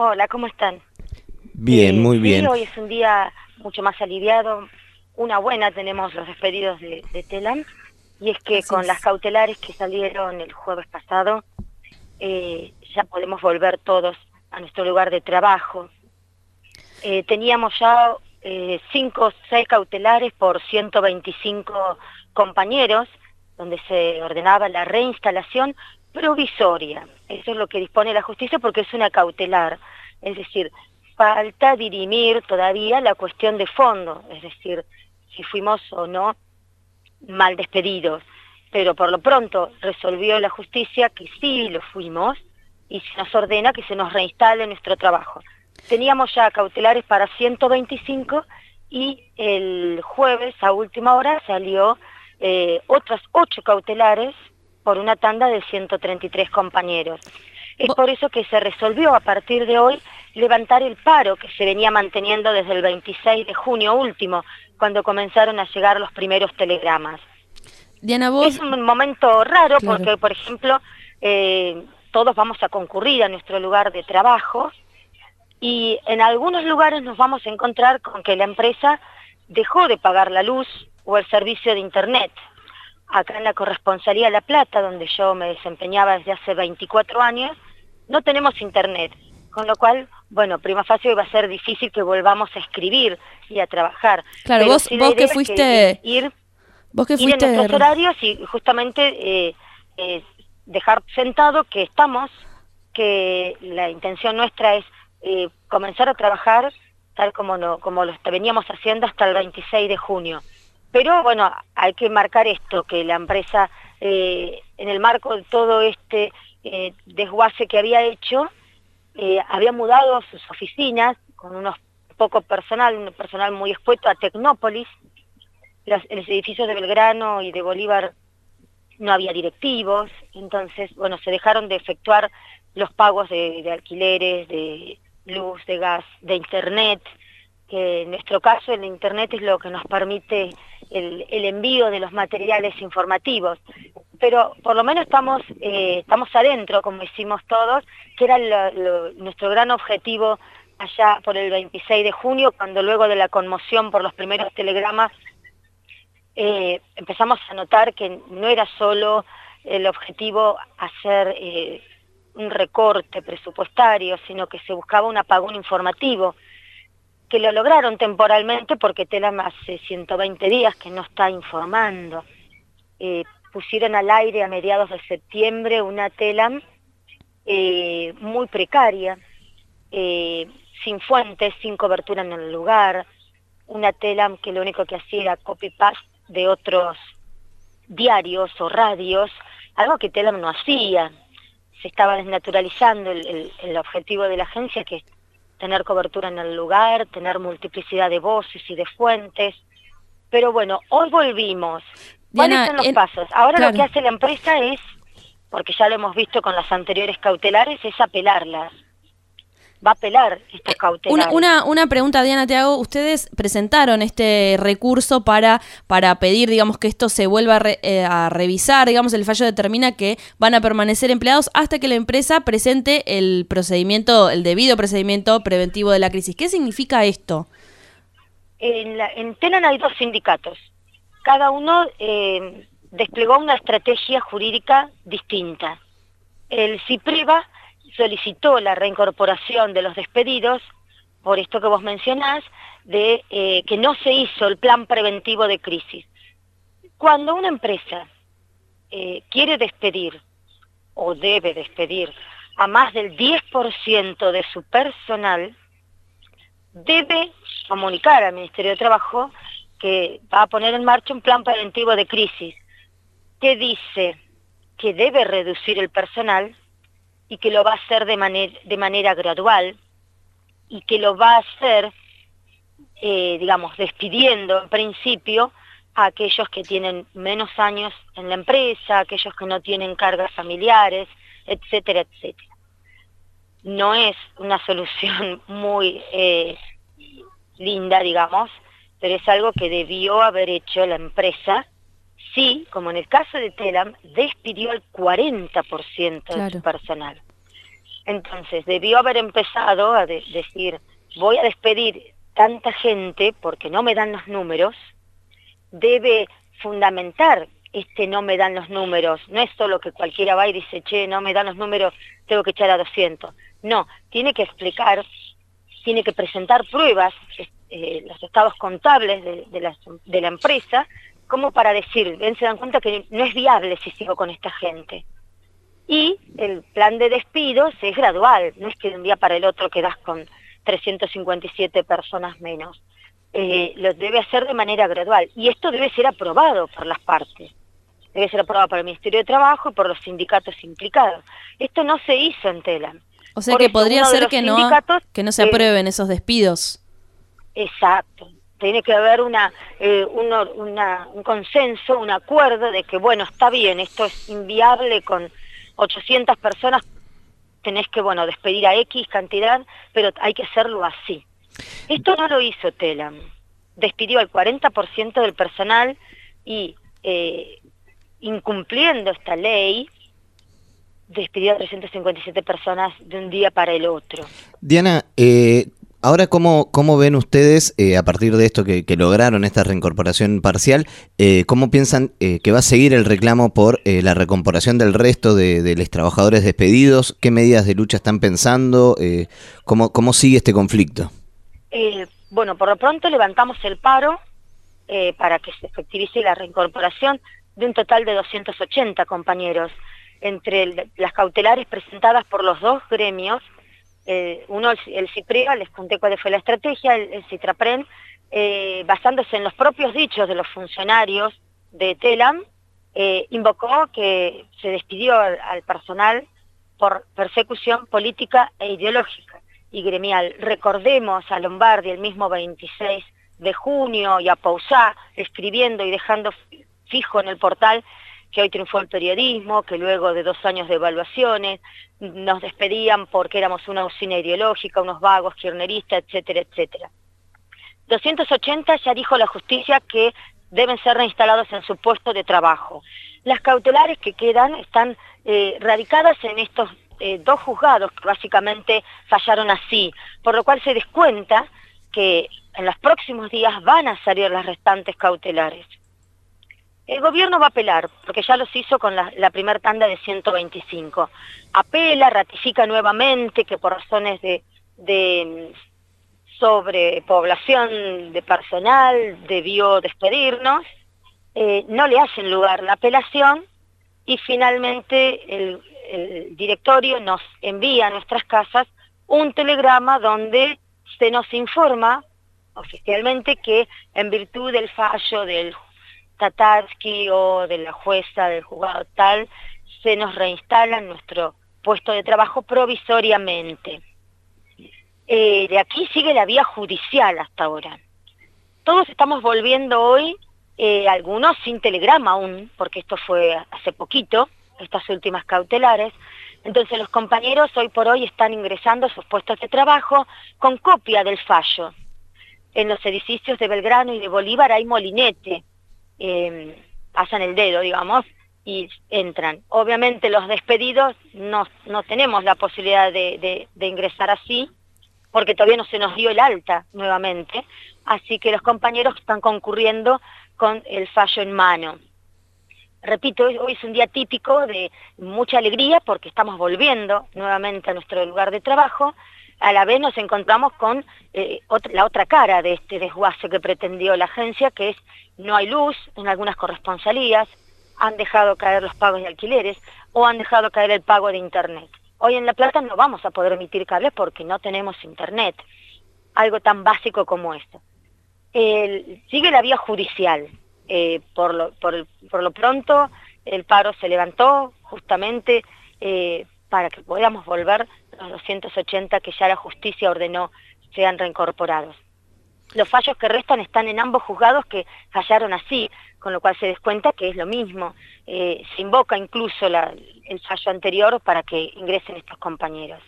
Hola, ¿cómo están? Bien, Eh, muy sí, bien. hoy es un día mucho más aliviado. Una buena tenemos los despedidos de, de Telam. Y es que Así con es. las cautelares que salieron el jueves pasado, eh, ya podemos volver todos a nuestro lugar de trabajo. Eh, teníamos ya cinco o seis cautelares por 125 compañeros, donde se ordenaba la reinstalación provisoria. Eso es lo que dispone la justicia porque es una cautelar. Es decir, falta dirimir todavía la cuestión de fondo, es decir, si fuimos o no mal despedidos. Pero por lo pronto resolvió la justicia que sí lo fuimos y se nos ordena que se nos reinstale nuestro trabajo. Teníamos ya cautelares para 125 y el jueves a última hora salió eh, otras ocho cautelares por una tanda de 133 compañeros. Es por eso que se resolvió a partir de hoy levantar el paro que se venía manteniendo desde el 26 de junio último, cuando comenzaron a llegar los primeros telegramas. Diana, vos... Es un momento raro Claro. porque, por ejemplo, eh, todos vamos a concurrir a nuestro lugar de trabajo y en algunos lugares nos vamos a encontrar con que la empresa dejó de pagar la luz o el servicio de Internet. Acá en la Corresponsalía La Plata, donde yo me desempeñaba desde hace 24 años, no tenemos Internet. Con lo cual, bueno, prima facie va a ser difícil que volvamos a escribir y a trabajar. Claro, Pero vos- sí la vos que fuiste- ir Vos que ir en fuiste... nuestros horarios y justamente eh, eh, dejar sentado que estamos, que la intención nuestra es eh, comenzar a trabajar tal como, no, como lo veníamos haciendo hasta el 26 de junio. Pero bueno, hay que marcar esto, que la empresa, eh, en el marco de todo este eh, desguace que había hecho, eh, había mudado sus oficinas con unos poco personal, un personal muy escueto a Tecnópolis, los, los edificios de Belgrano y de Bolívar no había directivos, entonces, bueno, se dejaron de efectuar los pagos de alquileres, de luz, de gas, de internet, que en nuestro caso el internet es lo que nos permite el, envío de los materiales informativos. Pero por lo menos estamos, eh, estamos adentro, como hicimos todos, que era nuestro gran objetivo allá por el 26 de junio, cuando luego de la conmoción por los primeros telegramas eh, empezamos a notar que no era solo el objetivo hacer eh, un recorte presupuestario, sino que se buscaba un apagón informativo, que lo lograron temporalmente porque Telam hace 120 días que no está informando. Eh, pusieron al aire a mediados de septiembre una Telam eh, muy precaria, eh, sin fuentes, sin cobertura en el lugar, una Telam que lo único que hacía era copy-paste de otros diarios o radios, algo que Telam no hacía. Se estaba desnaturalizando el, el- objetivo de la agencia, que tener cobertura en el lugar, tener multiplicidad de voces y de fuentes. Pero bueno, hoy volvimos. ¿Cuáles Diana, son los pasos? Ahora claro. lo que hace la empresa es, porque ya lo hemos visto con las anteriores cautelares, es apelarlas. Va a apelar estas cautelares. Eh, Una, una, una pregunta, Diana, te hago. Ustedes presentaron este recurso para, para pedir, digamos, que esto se vuelva a, re- eh, a revisar. Digamos, el fallo determina que van a permanecer empleados hasta que la empresa presente el procedimiento, el debido procedimiento preventivo de la crisis. ¿Qué significa esto? En, la, en Telan hay dos sindicatos. Cada uno eh, desplegó una estrategia jurídica distinta. El CIPREVA solicitó la reincorporación de los despedidos, por esto que vos mencionás, de eh, que no se hizo el plan preventivo de crisis. Cuando una empresa eh, quiere despedir o debe despedir a más del 10% de su personal, debe comunicar al Ministerio de Trabajo que va a poner en marcha un plan preventivo de crisis que dice que debe reducir el personal y que lo va a hacer de, manera de manera gradual y que lo va a hacer, eh, digamos, despidiendo en principio a aquellos que tienen menos años en la empresa, aquellos que no tienen cargas familiares, etcétera, etcétera. No es una solución muy eh, linda, digamos, pero es algo que debió haber hecho la empresa. Sí, como en el caso de Telam, despidió al 40% de Claro. su personal. Entonces, debió haber empezado a decir, voy a despedir tanta gente porque no me dan los números, debe fundamentar este no me dan los números, no es solo que cualquiera va y dice, che, no me dan los números, tengo que echar a 200. No, tiene que explicar, tiene que presentar pruebas, eh, los estados contables de, la, de la empresa, como para decir, ven, se dan cuenta que no es viable si sigo con esta gente. Y el plan de despidos es gradual, no es que de un día para el otro quedas con 357 personas menos. Eh, lo debe hacer de manera gradual. Y esto debe ser aprobado por las partes. Debe ser aprobado por el Ministerio de Trabajo y por los sindicatos implicados. Esto no se hizo en TELAM. O sea que podría ser que no, que no se aprueben esos despidos. Exacto. Tiene que haber una, eh, un consenso, un acuerdo de que, bueno, está bien, esto es inviable con 800 personas, tenés que, bueno, despedir a X cantidad, pero hay que hacerlo así. Esto no lo hizo Telam. Despidió al 40% del personal y eh, incumpliendo esta ley, despidió a 357 personas de un día para el otro. Diana, eh, Ahora, ¿cómo, cómo ven ustedes, eh, a partir de esto que, lograron, esta reincorporación parcial, eh, cómo piensan eh, que va a seguir el reclamo por la recomporación del resto de, los trabajadores despedidos? ¿Qué medidas de lucha están pensando? ¿cómo, ¿Cómo sigue este conflicto? bueno, por lo pronto levantamos el paro para que se efectivice la reincorporación de un total de 280 compañeros, entre las cautelares presentadas por los dos gremios, eh, uno, el, CIPREA, les conté cuál fue la estrategia, el, CITRAPREN, eh, basándose en los propios dichos de los funcionarios de TELAM, eh, invocó que se despidió al, personal por persecución política e ideológica y gremial. Recordemos a Lombardi el mismo 26 de junio y a Pausá escribiendo y dejando fijo en el portal que hoy triunfó el periodismo, que luego de dos años de evaluaciones nos despedían porque éramos una usina ideológica, unos vagos, kirneristas, etcétera, etcétera. 280 ya dijo la justicia que deben ser reinstalados en su puesto de trabajo. Las cautelares que quedan están eh, radicadas en estos eh, dos juzgados que básicamente fallaron así, por lo cual se descuenta que en los próximos días van a salir las restantes cautelares. El gobierno va a apelar, porque ya los hizo con la, primera tanda de 125. Apela, ratifica nuevamente que por razones de, de sobrepoblación de personal debió despedirnos, eh, no le hacen lugar la apelación y finalmente el directorio nos envía a nuestras casas un telegrama donde se nos informa oficialmente que en virtud del fallo del Tatarsky o de la jueza del juzgado tal, se nos reinstala en nuestro puesto de trabajo provisoriamente. Eh, de aquí sigue la vía judicial hasta ahora. Todos estamos volviendo hoy, eh, algunos sin telegrama aún, porque esto fue hace poquito, estas últimas cautelares, entonces los compañeros hoy por hoy están ingresando a sus puestos de trabajo con copia del fallo. En los edificios de Belgrano y de Bolívar hay molinete, pasan el dedo, digamos, y entran. Obviamente los despedidos no, no tenemos la posibilidad de, ingresar así, porque todavía no se nos dio el alta nuevamente, así que los compañeros están concurriendo con el fallo en mano. Repito, hoy es un día típico de mucha alegría porque estamos volviendo nuevamente a nuestro lugar de trabajo, a la vez nos encontramos con eh, la otra cara de este desguace que pretendió la agencia, que es no hay luz en algunas corresponsalías, han dejado caer los pagos de alquileres o han dejado caer el pago de Internet. Hoy en La Plata no vamos a poder emitir cables porque no tenemos Internet, algo tan básico como esto. sigue la vía judicial. Eh, por, lo, pronto el paro se levantó justamente eh, para que podamos volver los 280 que ya la justicia ordenó sean reincorporados. Los fallos que restan están en ambos juzgados que fallaron así, con lo cual se descuenta que es lo mismo. Eh, se invoca incluso el fallo anterior para que ingresen estos compañeros.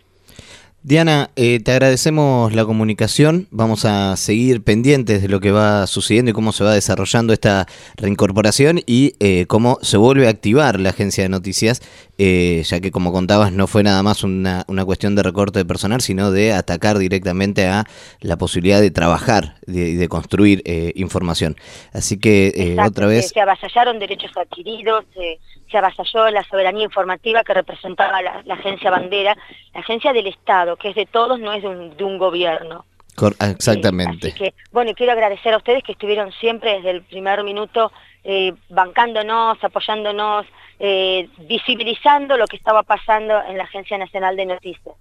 Diana, eh, te agradecemos la comunicación. Vamos a seguir pendientes de lo que va sucediendo y cómo se va desarrollando esta reincorporación y eh, cómo se vuelve a activar la agencia de noticias, eh, ya que como contabas no fue nada más una, una, cuestión de recorte de personal, sino de atacar directamente a la posibilidad de trabajar y de, de, construir información. Así que otra vez... Se avasallaron derechos adquiridos, se avasalló la soberanía informativa que representaba la, la agencia bandera, la agencia del Estado que es de todos, no es de un, de un gobierno. Exactamente. Eh, así que, bueno, quiero agradecer a ustedes que estuvieron siempre desde el primer minuto eh, bancándonos, apoyándonos, eh, visibilizando lo que estaba pasando en la Agencia Nacional de Noticias.